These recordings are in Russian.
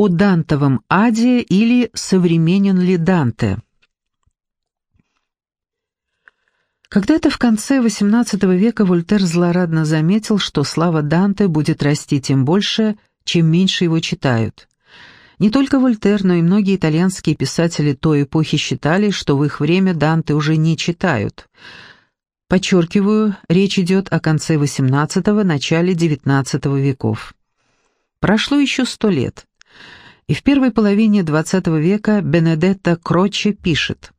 о Дантовом аде или современен ли Данте. Когда-то в конце XVIII века Вольтер злорадно заметил, что слава Данте будет расти тем больше, чем меньше его читают. Не только Вольтер, но и многие итальянские писатели той эпохи считали, что в их время Данте уже не читают. Подчеркиваю, речь идет о конце XVIII – начале XIX веков. Прошло еще сто лет. И в первой половине XX века Бенедетто Кроче пишет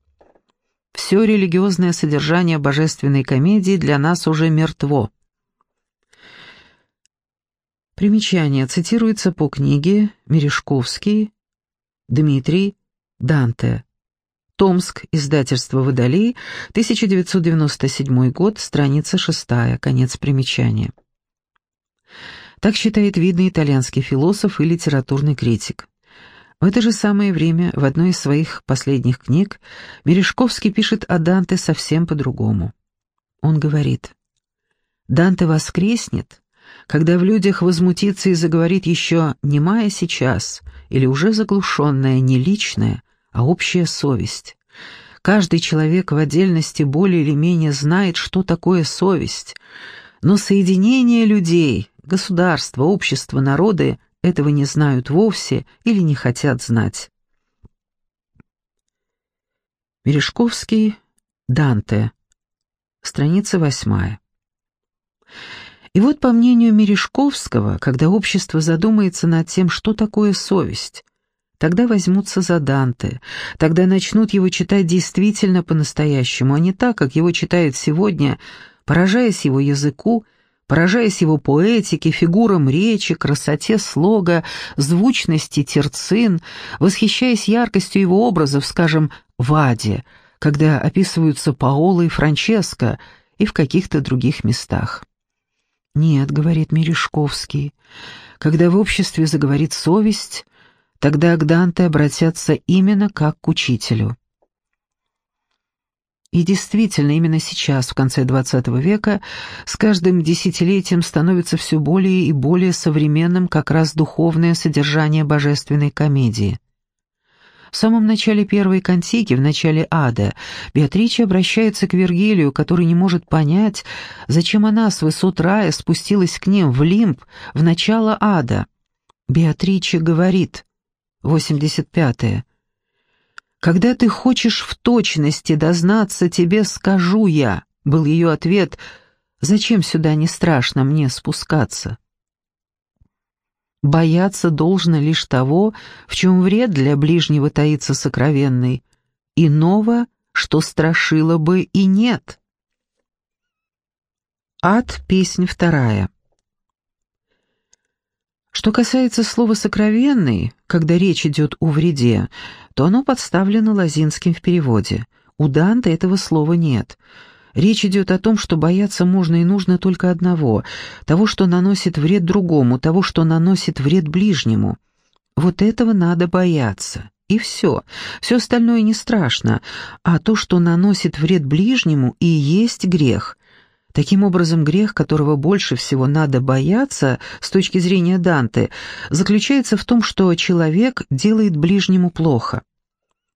«Все религиозное содержание божественной комедии для нас уже мертво». Примечание цитируется по книге Мережковский, Дмитрий, Данте. Томск, издательство «Водолей», 1997 год, страница 6, конец примечания. Так считает видный итальянский философ и литературный критик. В это же самое время в одной из своих последних книг Мережковский пишет о Данте совсем по-другому. Он говорит, «Данте воскреснет, когда в людях возмутится и заговорит еще немая сейчас или уже заглушенная не личная, а общая совесть. Каждый человек в отдельности более или менее знает, что такое совесть, но соединение людей, государства, общества, народы этого не знают вовсе или не хотят знать. Мережковский, Данте, страница восьмая. И вот, по мнению Мережковского, когда общество задумается над тем, что такое совесть, тогда возьмутся за Данте, тогда начнут его читать действительно по-настоящему, а не так, как его читают сегодня, поражаясь его языку, поражаясь его поэтике, фигурам речи, красоте слога, звучности терцин, восхищаясь яркостью его образов, скажем, в «Аде», когда описываются Паоло и Франческо, и в каких-то других местах. «Нет», — говорит Мережковский, — «когда в обществе заговорит совесть, тогда к Данте обратятся именно как к учителю». И действительно, именно сейчас, в конце XX века, с каждым десятилетием становится все более и более современным как раз духовное содержание божественной комедии. В самом начале первой кантики, в начале ада, Беатрича обращается к Вергилию, который не может понять, зачем она с высот рая спустилась к ним в лимб, в начало ада. Беатрича говорит, 85-е, «Когда ты хочешь в точности дознаться, тебе скажу я», — был ее ответ, «зачем сюда не страшно мне спускаться?» Бояться должно лишь того, в чем вред для ближнего таится сокровенный, иного, что страшило бы и нет. Ад, песнь вторая. Что касается слова «сокровенный», когда речь идет о вреде, то оно подставлено Лозинским в переводе. У Данте этого слова нет. Речь идет о том, что бояться можно и нужно только одного — того, что наносит вред другому, того, что наносит вред ближнему. Вот этого надо бояться. И все. Все остальное не страшно, а то, что наносит вред ближнему, и есть грех. Таким образом, грех, которого больше всего надо бояться с точки зрения Данте, заключается в том, что человек делает ближнему плохо.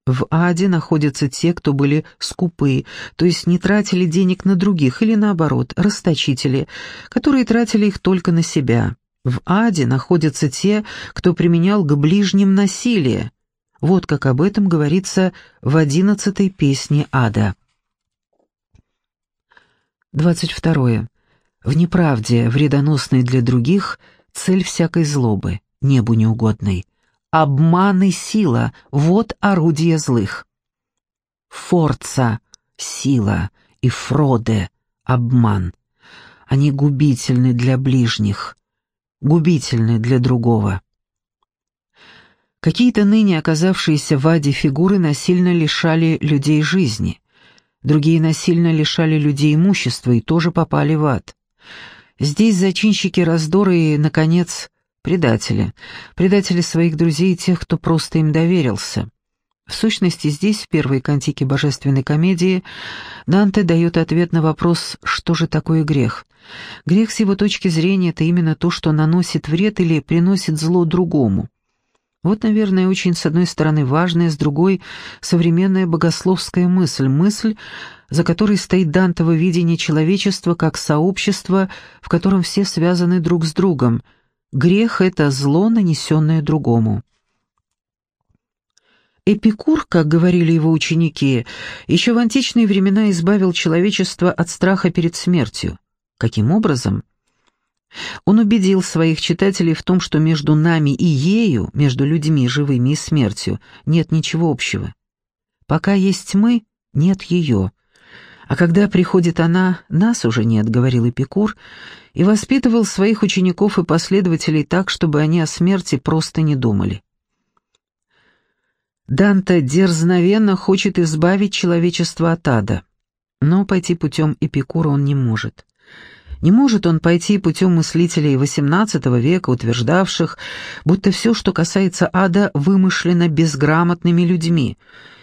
В аде находятся те, кто были скупы, то есть не тратили денег на других, или наоборот, расточители, которые тратили их только на себя. В аде находятся те, кто применял к ближним насилие. Вот как об этом говорится в одиннадцатой песне ада. 22. В неправде, вредоносной для других, цель всякой злобы, небу неугодной. Обман и сила — вот орудие злых. Форца — сила, и фроде — обман. Они губительны для ближних, губительны для другого. Какие-то ныне оказавшиеся в аде фигуры насильно лишали людей жизни. Другие насильно лишали людей имущества и тоже попали в ад. Здесь зачинщики раздора и, наконец, предатели. Предатели своих друзей и тех, кто просто им доверился. В сущности, здесь, в первой кантике божественной комедии, Данте дает ответ на вопрос «что же такое грех?». Грех с его точки зрения – это именно то, что наносит вред или приносит зло другому. Вот, наверное, очень, с одной стороны, важная, с другой — современная богословская мысль, мысль, за которой стоит Дантово видение человечества как сообщества, в котором все связаны друг с другом. Грех — это зло, нанесенное другому. Эпикур, как говорили его ученики, еще в античные времена избавил человечество от страха перед смертью. Каким образом? Он убедил своих читателей в том, что между нами и ею, между людьми живыми и смертью, нет ничего общего. Пока есть мы, нет ее. А когда приходит она, нас уже нет, говорил Эпикур, и воспитывал своих учеников и последователей так, чтобы они о смерти просто не думали. Данте дерзновенно хочет избавить человечество от ада, но пойти путем Эпикура он не может. Не может он пойти путем мыслителей XVIII века, утверждавших, будто все, что касается ада, вымышлено безграмотными людьми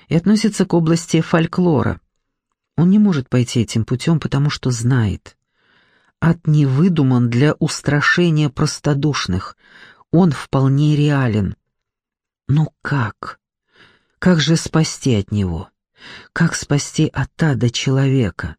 и относится к области фольклора. Он не может пойти этим путем, потому что знает. Ад не выдуман для устрашения простодушных, он вполне реален. Но как? Как же спасти от него? Как спасти от ада человека?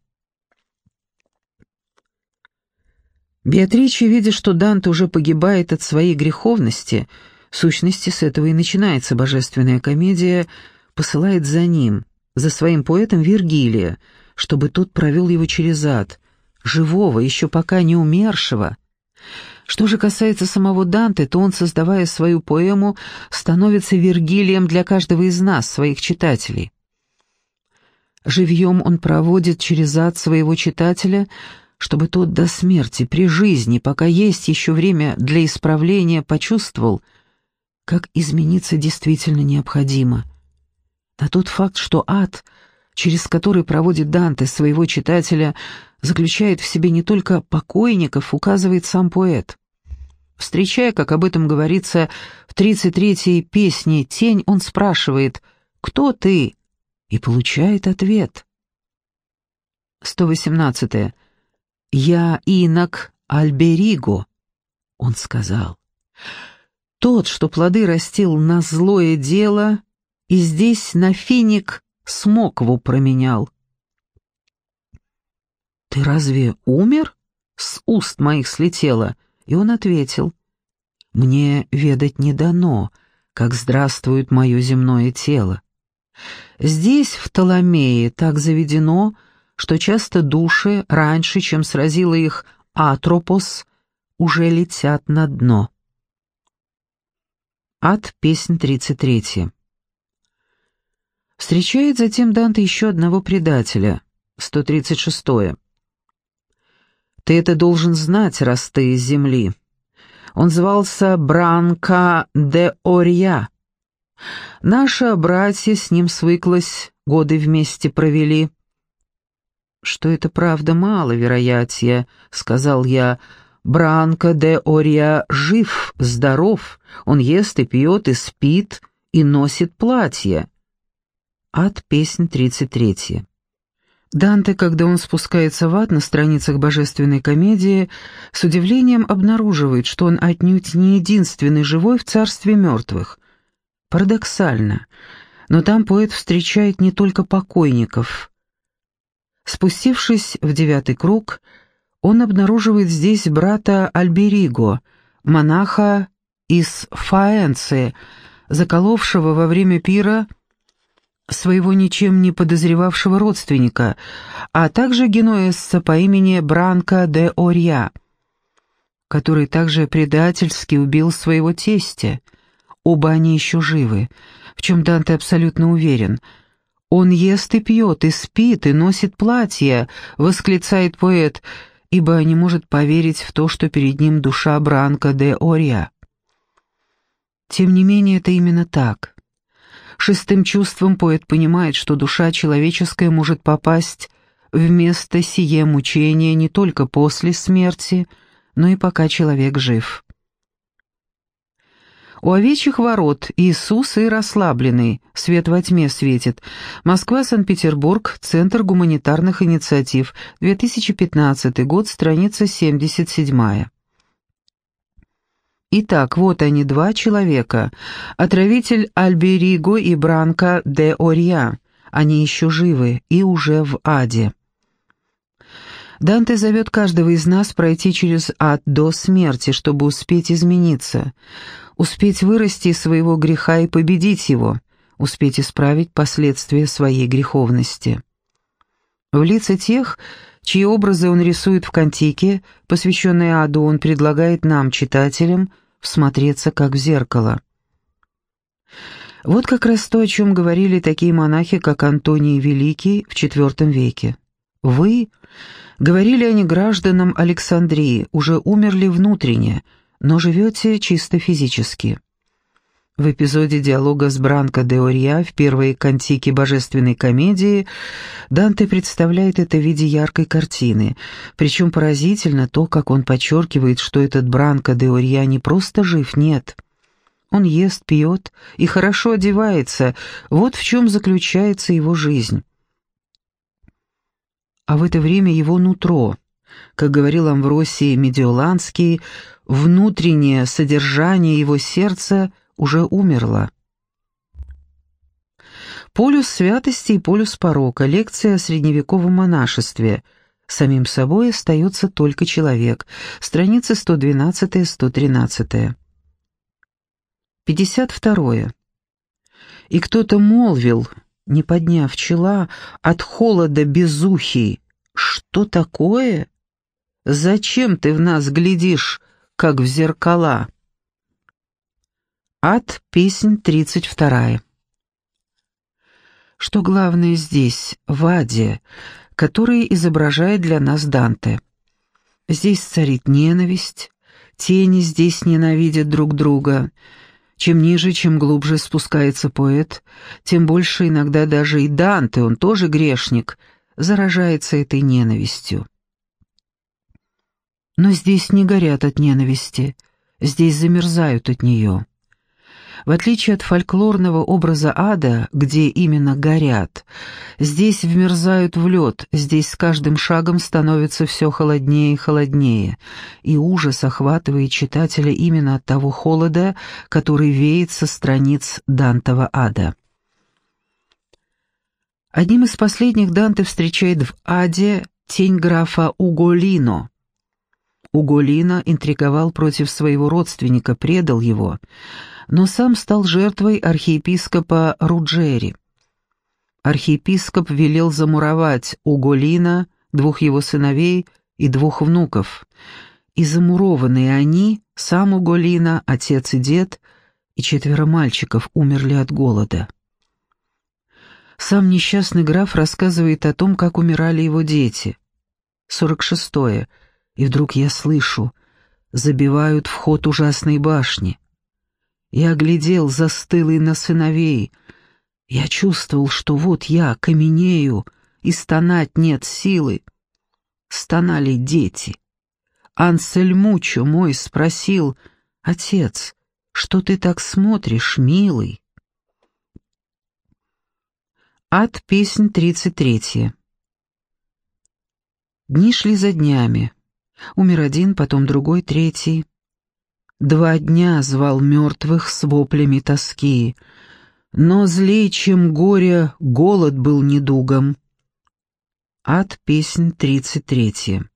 Беатриче, видя, что Данте уже погибает от своей греховности, в сущности с этого и начинается божественная комедия, посылает за ним, за своим поэтом Вергилия, чтобы тот провел его через ад, живого, еще пока не умершего. Что же касается самого Данте, то он, создавая свою поэму, становится Вергилием для каждого из нас, своих читателей. Живьем он проводит через ад своего читателя – чтобы тот до смерти, при жизни, пока есть еще время для исправления, почувствовал, как измениться действительно необходимо. На тот факт, что ад, через который проводит Данте своего читателя, заключает в себе не только покойников, указывает сам поэт. Встречая, как об этом говорится в 33-й песне «Тень», он спрашивает «Кто ты?» и получает ответ. 118. -е. «Я инок Альбериго», — он сказал. «Тот, что плоды растил на злое дело, и здесь на финик смокву променял». «Ты разве умер?» — с уст моих слетело, и он ответил. «Мне ведать не дано, как здравствует мое земное тело. Здесь, в Толомее, так заведено, — что часто души, раньше, чем сразила их Атропос, уже летят на дно. Ад, песнь 33. Встречает затем Данте еще одного предателя, 136. -е. «Ты это должен знать, раз ты из земли». Он звался Бранка де Орья. Наша братья с ним свыклась, годы вместе провели что это правда мало вероятия», — сказал я. «Бранко де Ория жив, здоров, он ест и пьет, и спит, и носит платье». Ад, песнь 33. Данте, когда он спускается в ад на страницах божественной комедии, с удивлением обнаруживает, что он отнюдь не единственный живой в царстве мертвых. Парадоксально, но там поэт встречает не только покойников, Спустившись в девятый круг, он обнаруживает здесь брата Альбериго, монаха из Фаэнции, заколовшего во время пира своего ничем не подозревавшего родственника, а также генуэзца по имени Бранко де Орья, который также предательски убил своего тестя. Оба они еще живы, в чем Данте абсолютно уверен — «Он ест и пьет, и спит, и носит платье», — восклицает поэт, ибо не может поверить в то, что перед ним душа Бранка де Ория. Тем не менее, это именно так. Шестым чувством поэт понимает, что душа человеческая может попасть вместо сие мучения не только после смерти, но и пока человек жив. У овечьих ворот Иисус и расслабленный, свет во тьме светит. Москва, Санкт-Петербург, Центр гуманитарных инициатив, 2015 год, страница 77. Итак, вот они, два человека. Отравитель Альбериго и Бранко де Орья. Они еще живы и уже в аде. Данте зовет каждого из нас пройти через ад до смерти, чтобы успеть измениться, успеть вырасти из своего греха и победить его, успеть исправить последствия своей греховности. В лица тех, чьи образы он рисует в Кантике, посвященной аду, он предлагает нам, читателям, всмотреться как в зеркало. Вот как раз то, о чем говорили такие монахи, как Антоний Великий в IV веке. «Вы, — говорили они гражданам Александрии, — уже умерли внутренне, но живете чисто физически». В эпизоде диалога с Бранко де Орья в первой кантике божественной комедии Данте представляет это в виде яркой картины, причем поразительно то, как он подчеркивает, что этот Бранко де Орья не просто жив, нет. Он ест, пьет и хорошо одевается, вот в чем заключается его жизнь. А в это время его нутро, как говорил Амвросий Медиоланский, внутреннее содержание его сердца уже умерла. Полюс святости и полюс порока. Лекция о средневековом монашестве. Самим собой остается только человек. Страницы 112-113. 52. И кто-то молвил, не подняв чела, от холода безухий, «Что такое? Зачем ты в нас глядишь, как в зеркала?» Ад, песнь 32. Что главное здесь, в аде, который изображает для нас Данте? Здесь царит ненависть, тени здесь ненавидят друг друга. Чем ниже, чем глубже спускается поэт, тем больше иногда даже и Данте, он тоже грешник, заражается этой ненавистью. Но здесь не горят от ненависти, здесь замерзают от нее. В отличие от фольклорного образа ада, где именно горят, здесь вмерзают в лед, здесь с каждым шагом становится все холоднее и холоднее, и ужас охватывает читателя именно от того холода, который веет со страниц Дантова ада. Одним из последних Данте встречает в аде тень графа Уголино. Уголино интриговал против своего родственника, предал его, но сам стал жертвой архиепископа Руджери. Архиепископ велел замуровать Уголина, двух его сыновей и двух внуков. И замурованные они, сам Уголина, отец и дед, и четверо мальчиков умерли от голода. Сам несчастный граф рассказывает о том, как умирали его дети. 46. -е. И вдруг я слышу, забивают вход ужасной башни. Я глядел, застылый на сыновей. Я чувствовал, что вот я каменею, и стонать нет силы. Стонали дети. Ансель Мучо мой спросил, «Отец, что ты так смотришь, милый?» Ад, песнь тридцать третья. Дни шли за днями. Умер один, потом другой, третий. Два дня звал мертвых с воплями тоски, но злей, чем горе, голод был недугом. Ад, песнь тридцать третья.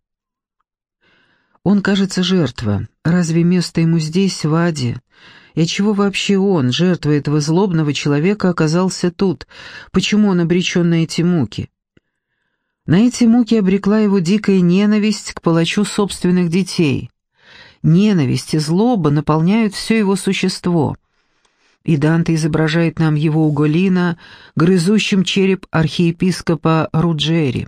Он, кажется, жертва. Разве место ему здесь, в аде? И чего вообще он, жертва этого злобного человека, оказался тут? Почему он обречен на эти муки? На эти муки обрекла его дикая ненависть к палачу собственных детей. Ненависть и злоба наполняют все его существо. И Данте изображает нам его Уголина, грызущим череп архиепископа Руджери.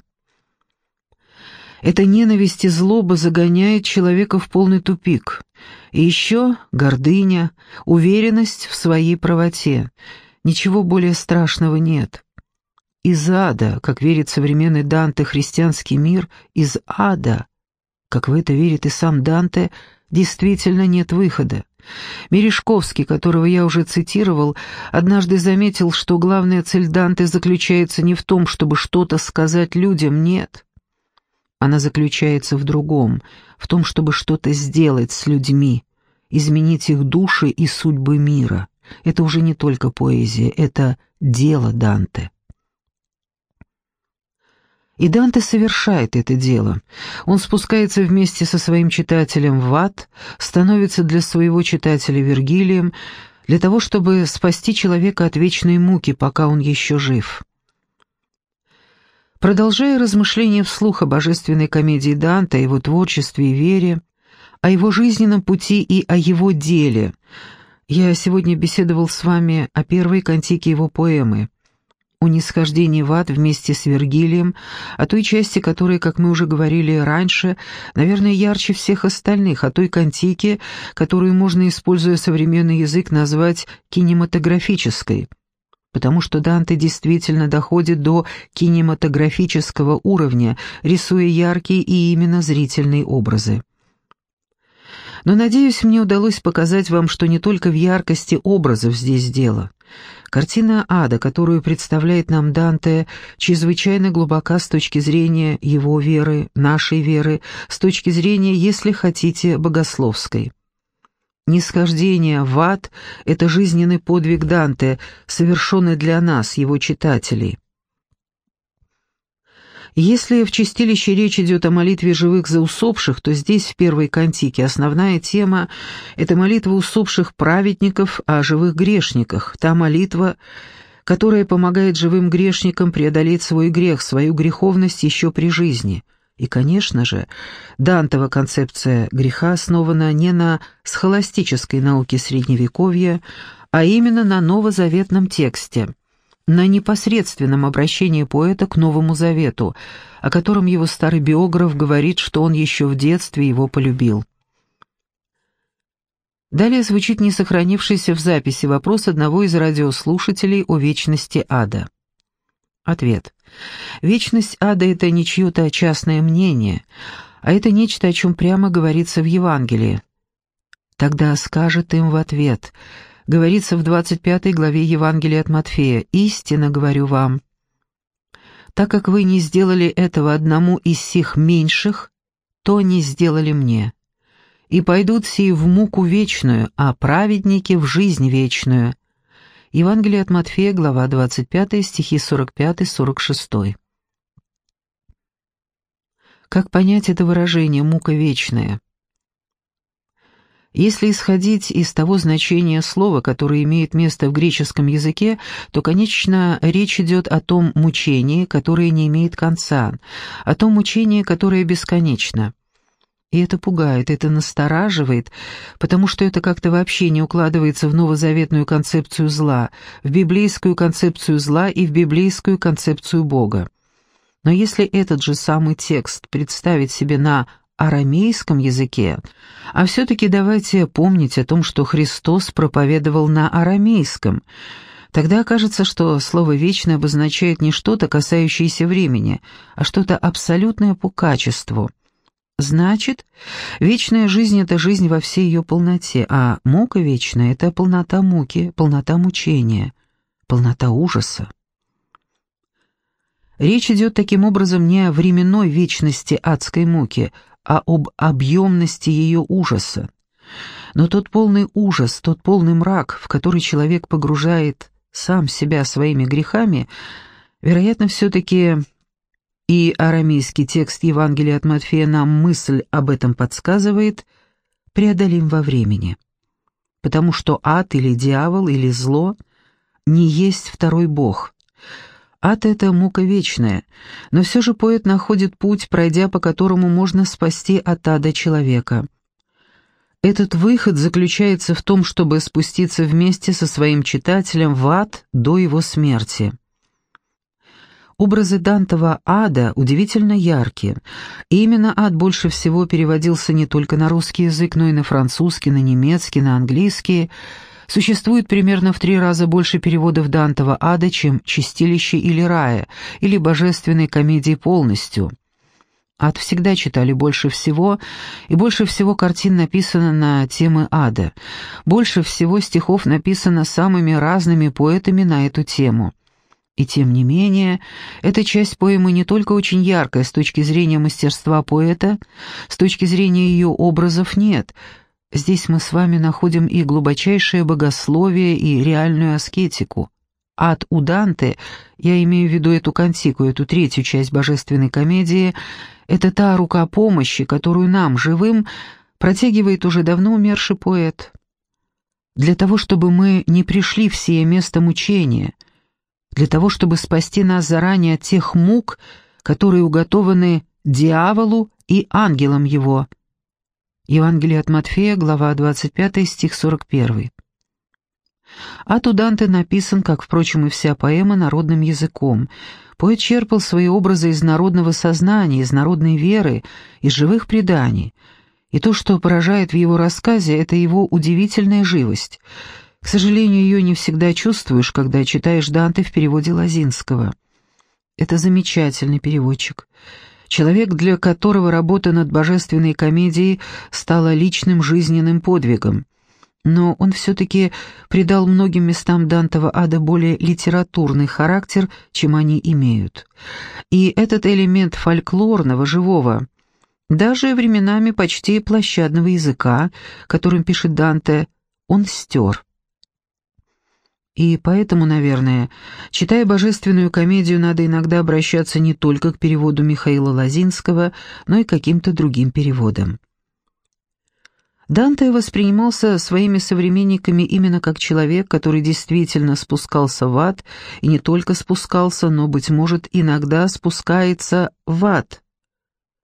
Эта ненависть и злоба загоняет человека в полный тупик. И еще гордыня, уверенность в своей правоте. Ничего более страшного нет. Из ада, как верит современный Данте христианский мир, из ада, как в это верит и сам Данте, действительно нет выхода. Мережковский, которого я уже цитировал, однажды заметил, что главная цель Данте заключается не в том, чтобы что-то сказать людям, нет. Она заключается в другом, в том, чтобы что-то сделать с людьми, изменить их души и судьбы мира. Это уже не только поэзия, это дело Данте. И Данте совершает это дело. Он спускается вместе со своим читателем в ад, становится для своего читателя Вергилием, для того, чтобы спасти человека от вечной муки, пока он еще жив. Продолжая размышления вслух о божественной комедии Данте, о его творчестве и вере, о его жизненном пути и о его деле, я сегодня беседовал с вами о первой кантике его поэмы о нисхождении в ад вместе с Вергилием, о той части, которая, как мы уже говорили раньше, наверное, ярче всех остальных, о той кантике, которую можно, используя современный язык, назвать кинематографической, потому что Данте действительно доходит до кинематографического уровня, рисуя яркие и именно зрительные образы. Но, надеюсь, мне удалось показать вам, что не только в яркости образов здесь дело. Картина ада, которую представляет нам Данте, чрезвычайно глубока с точки зрения его веры, нашей веры, с точки зрения, если хотите, богословской. Нисхождение в ад — это жизненный подвиг Данте, совершенный для нас, его читателей. Если в чистилище речь идет о молитве живых за усопших, то здесь, в первой кантике, основная тема — это молитва усопших праведников о живых грешниках, та молитва, которая помогает живым грешникам преодолеть свой грех, свою греховность еще при жизни. И, конечно же, Дантова концепция греха основана не на схоластической науке Средневековья, а именно на новозаветном тексте — на непосредственном обращении поэта к Новому Завету, о котором его старый биограф говорит, что он еще в детстве его полюбил. Далее звучит не сохранившийся в записи вопрос одного из радиослушателей о вечности ада. Ответ. Вечность ада — это не чье-то частное мнение, а это нечто, о чем прямо говорится в Евангелии. Тогда скажет им в ответ — говорится в 25 главе Евангелия от Матфея, «Истинно говорю вам, так как вы не сделали этого одному из сих меньших, то не сделали мне. И пойдут сии в муку вечную, а праведники в жизнь вечную». Евангелие от Матфея, глава 25, стихи 45-46. Как понять это выражение «мука вечная»? Если исходить из того значения слова, которое имеет место в греческом языке, то, конечно, речь идет о том мучении, которое не имеет конца, о том мучении, которое бесконечно. И это пугает, это настораживает, потому что это как-то вообще не укладывается в новозаветную концепцию зла, в библейскую концепцию зла и в библейскую концепцию Бога. Но если этот же самый текст представить себе на арамейском языке, а все-таки давайте помнить о том, что Христос проповедовал на арамейском. Тогда окажется, что слово «вечное» обозначает не что-то, касающееся времени, а что-то абсолютное по качеству. Значит, вечная жизнь — это жизнь во всей ее полноте, а мука вечная — это полнота муки, полнота мучения, полнота ужаса. Речь идет таким образом не о временной вечности адской муки, а об объемности ее ужаса. Но тот полный ужас, тот полный мрак, в который человек погружает сам себя своими грехами, вероятно, все-таки и арамейский текст Евангелия от Матфея нам мысль об этом подсказывает, преодолим во времени. Потому что ад или дьявол или зло не есть второй бог, Ад — это мука вечная, но все же поэт находит путь, пройдя по которому можно спасти от ада человека. Этот выход заключается в том, чтобы спуститься вместе со своим читателем в ад до его смерти. Образы Дантова ада удивительно яркие, и именно ад больше всего переводился не только на русский язык, но и на французский, на немецкий, на английский — Существует примерно в три раза больше переводов Дантова ада, чем «Чистилище» или «Рая», или «Божественной комедии» полностью. Ад всегда читали больше всего, и больше всего картин написано на темы ада. Больше всего стихов написано самыми разными поэтами на эту тему. И тем не менее, эта часть поэмы не только очень яркая с точки зрения мастерства поэта, с точки зрения ее образов нет – здесь мы с вами находим и глубочайшее богословие, и реальную аскетику. Ад у Данте, я имею в виду эту кантику, эту третью часть божественной комедии, это та рука помощи, которую нам, живым, протягивает уже давно умерший поэт. Для того, чтобы мы не пришли в сие место мучения, для того, чтобы спасти нас заранее от тех мук, которые уготованы дьяволу и ангелам его. Евангелие от Матфея, глава 25, стих 41. А у Данте написан, как, впрочем, и вся поэма, народным языком. Поэт черпал свои образы из народного сознания, из народной веры, из живых преданий. И то, что поражает в его рассказе, это его удивительная живость. К сожалению, ее не всегда чувствуешь, когда читаешь Данте в переводе Лозинского. Это замечательный переводчик. Человек, для которого работа над божественной комедией стала личным жизненным подвигом но он все-таки придал многим местам Дантова ада более литературный характер, чем они имеют. И этот элемент фольклорного, живого, даже временами почти площадного языка, которым пишет Данте, он стер. И поэтому, наверное, читая божественную комедию, надо иногда обращаться не только к переводу Михаила Лозинского, но и к каким-то другим переводам. Данте воспринимался своими современниками именно как человек, который действительно спускался в ад, и не только спускался, но, быть может, иногда спускается в ад.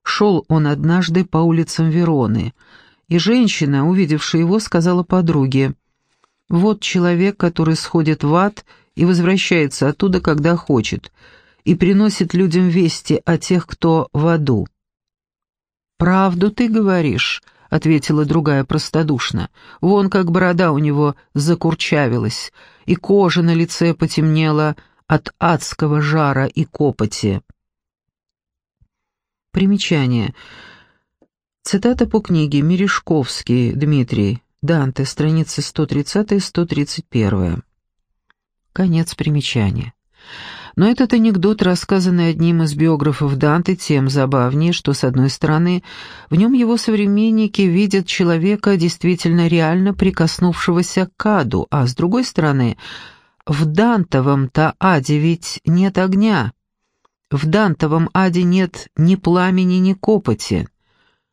Шел он однажды по улицам Вероны, и женщина, увидевшая его, сказала подруге, «Вот человек, который сходит в ад и возвращается оттуда, когда хочет, и приносит людям вести о тех, кто в аду». «Правду ты говоришь», ответила другая простодушно. Вон как борода у него закурчавилась, и кожа на лице потемнела от адского жара и копоти. Примечание. Цитата по книге Мережковский, Дмитрий, Данте, страницы 130-131. Конец примечания. Но этот анекдот, рассказанный одним из биографов Данте, тем забавнее, что, с одной стороны, в нем его современники видят человека, действительно реально прикоснувшегося к аду, а с другой стороны, в Дантовом-то аде ведь нет огня. В Дантовом аде нет ни пламени, ни копоти.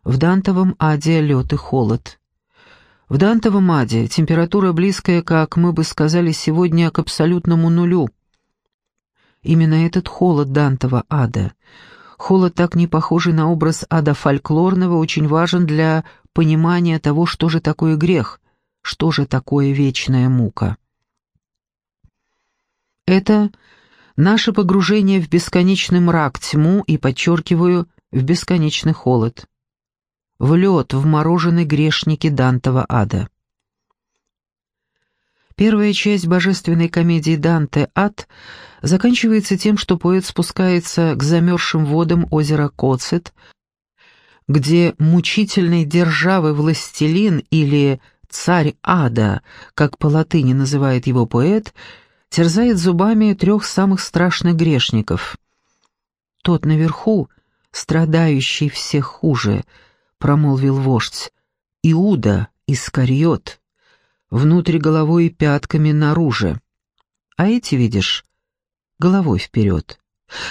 В Дантовом аде лед и холод. В Дантовом аде температура близкая, как мы бы сказали сегодня, к абсолютному нулю – Именно этот холод Дантова ада, холод, так не похожий на образ ада фольклорного, очень важен для понимания того, что же такое грех, что же такое вечная мука. Это наше погружение в бесконечный мрак, тьму и, подчеркиваю, в бесконечный холод. В лед, в мороженой грешники Дантова ада. Первая часть божественной комедии Данте «Ад» заканчивается тем, что поэт спускается к замерзшим водам озера Коцет, где мучительный державый властелин или царь ада, как по латыни называет его поэт, терзает зубами трех самых страшных грешников. «Тот наверху, страдающий всех хуже», — промолвил вождь, — «Иуда Искариот» внутрь головой и пятками наружу. А эти, видишь, головой вперед.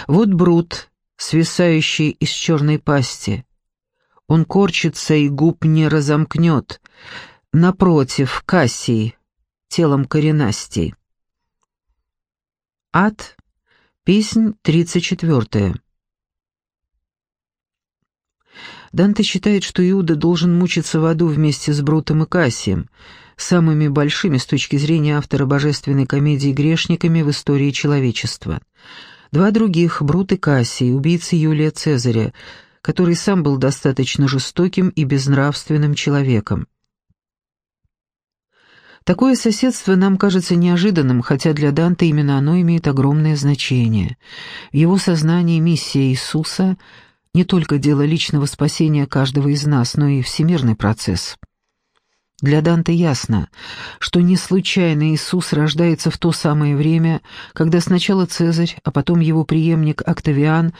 Вот Брут, свисающий из черной пасти. Он корчится и губ не разомкнет. Напротив, Кассий, телом коренастей. Ад, песнь тридцать четвертая. Данте считает, что Иуда должен мучиться в аду вместе с Брутом и Кассием, самыми большими с точки зрения автора божественной комедии грешниками в истории человечества. Два других, Брут и Кассий, убийцы Юлия Цезаря, который сам был достаточно жестоким и безнравственным человеком. Такое соседство нам кажется неожиданным, хотя для Данте именно оно имеет огромное значение. В его сознании миссия Иисуса – не только дело личного спасения каждого из нас, но и всемирный процесс. Для Данте ясно, что не случайно Иисус рождается в то самое время, когда сначала Цезарь, а потом его преемник Октавиан,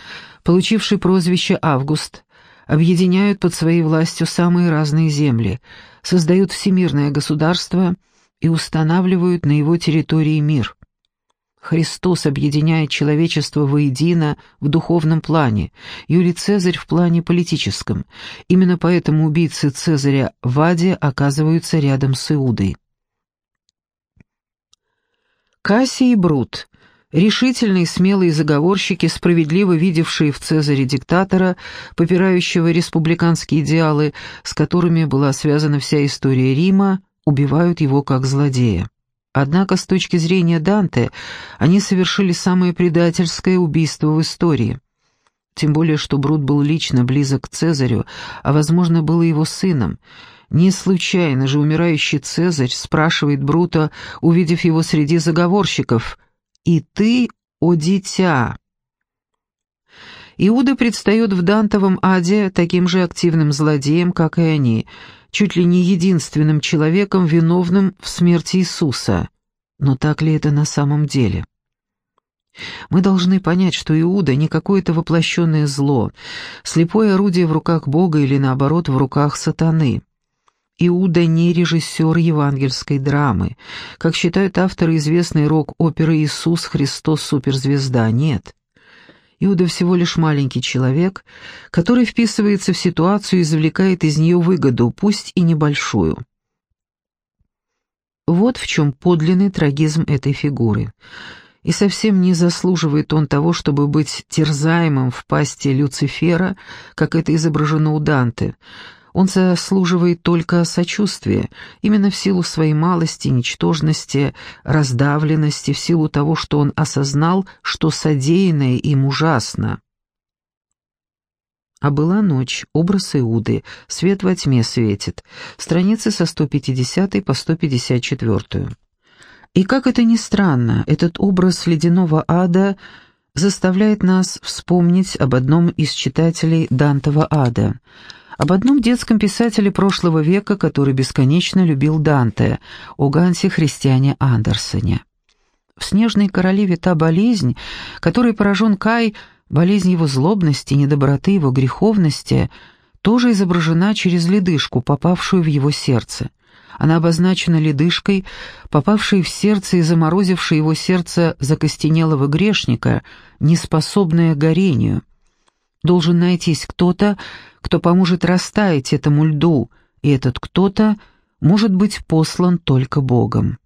получивший прозвище Август, объединяют под своей властью самые разные земли, создают всемирное государство и устанавливают на его территории мир. Христос объединяет человечество воедино в духовном плане, Юлий Цезарь в плане политическом. Именно поэтому убийцы Цезаря в Аде оказываются рядом с Иудой. Кассий и Брут – решительные смелые заговорщики, справедливо видевшие в Цезаре диктатора, попирающего республиканские идеалы, с которыми была связана вся история Рима, убивают его как злодея. Однако с точки зрения Данте они совершили самое предательское убийство в истории. Тем более, что Брут был лично близок к Цезарю, а, возможно, был его сыном. Не случайно же умирающий Цезарь спрашивает Брута, увидев его среди заговорщиков, «И ты, о дитя?» Иуда предстает в Дантовом аде таким же активным злодеем, как и они — чуть ли не единственным человеком, виновным в смерти Иисуса. Но так ли это на самом деле? Мы должны понять, что Иуда не какое-то воплощенное зло, слепое орудие в руках Бога или, наоборот, в руках сатаны. Иуда не режиссер евангельской драмы, как считают авторы известной рок-оперы «Иисус Христос суперзвезда». Нет. Иуда всего лишь маленький человек, который вписывается в ситуацию и извлекает из нее выгоду, пусть и небольшую. Вот в чем подлинный трагизм этой фигуры. И совсем не заслуживает он того, чтобы быть терзаемым в пасти Люцифера, как это изображено у Данте, он заслуживает только сочувствия, именно в силу своей малости, ничтожности, раздавленности, в силу того, что он осознал, что содеянное им ужасно. А была ночь, образ Иуды, свет во тьме светит, страницы со 150 по 154. И как это ни странно, этот образ ледяного ада заставляет нас вспомнить об одном из читателей Дантова ада — об одном детском писателе прошлого века, который бесконечно любил Данте, о Гансе Христиане Андерсоне. В «Снежной королеве» та болезнь, которой поражен Кай, болезнь его злобности, недоброты, его греховности, тоже изображена через ледышку, попавшую в его сердце. Она обозначена ледышкой, попавшей в сердце и заморозившей его сердце закостенелого грешника, неспособное к горению. Должен найтись кто-то, кто поможет растаять этому льду, и этот кто-то может быть послан только Богом.